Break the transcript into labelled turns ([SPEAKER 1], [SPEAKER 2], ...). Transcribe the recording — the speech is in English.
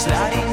[SPEAKER 1] sliding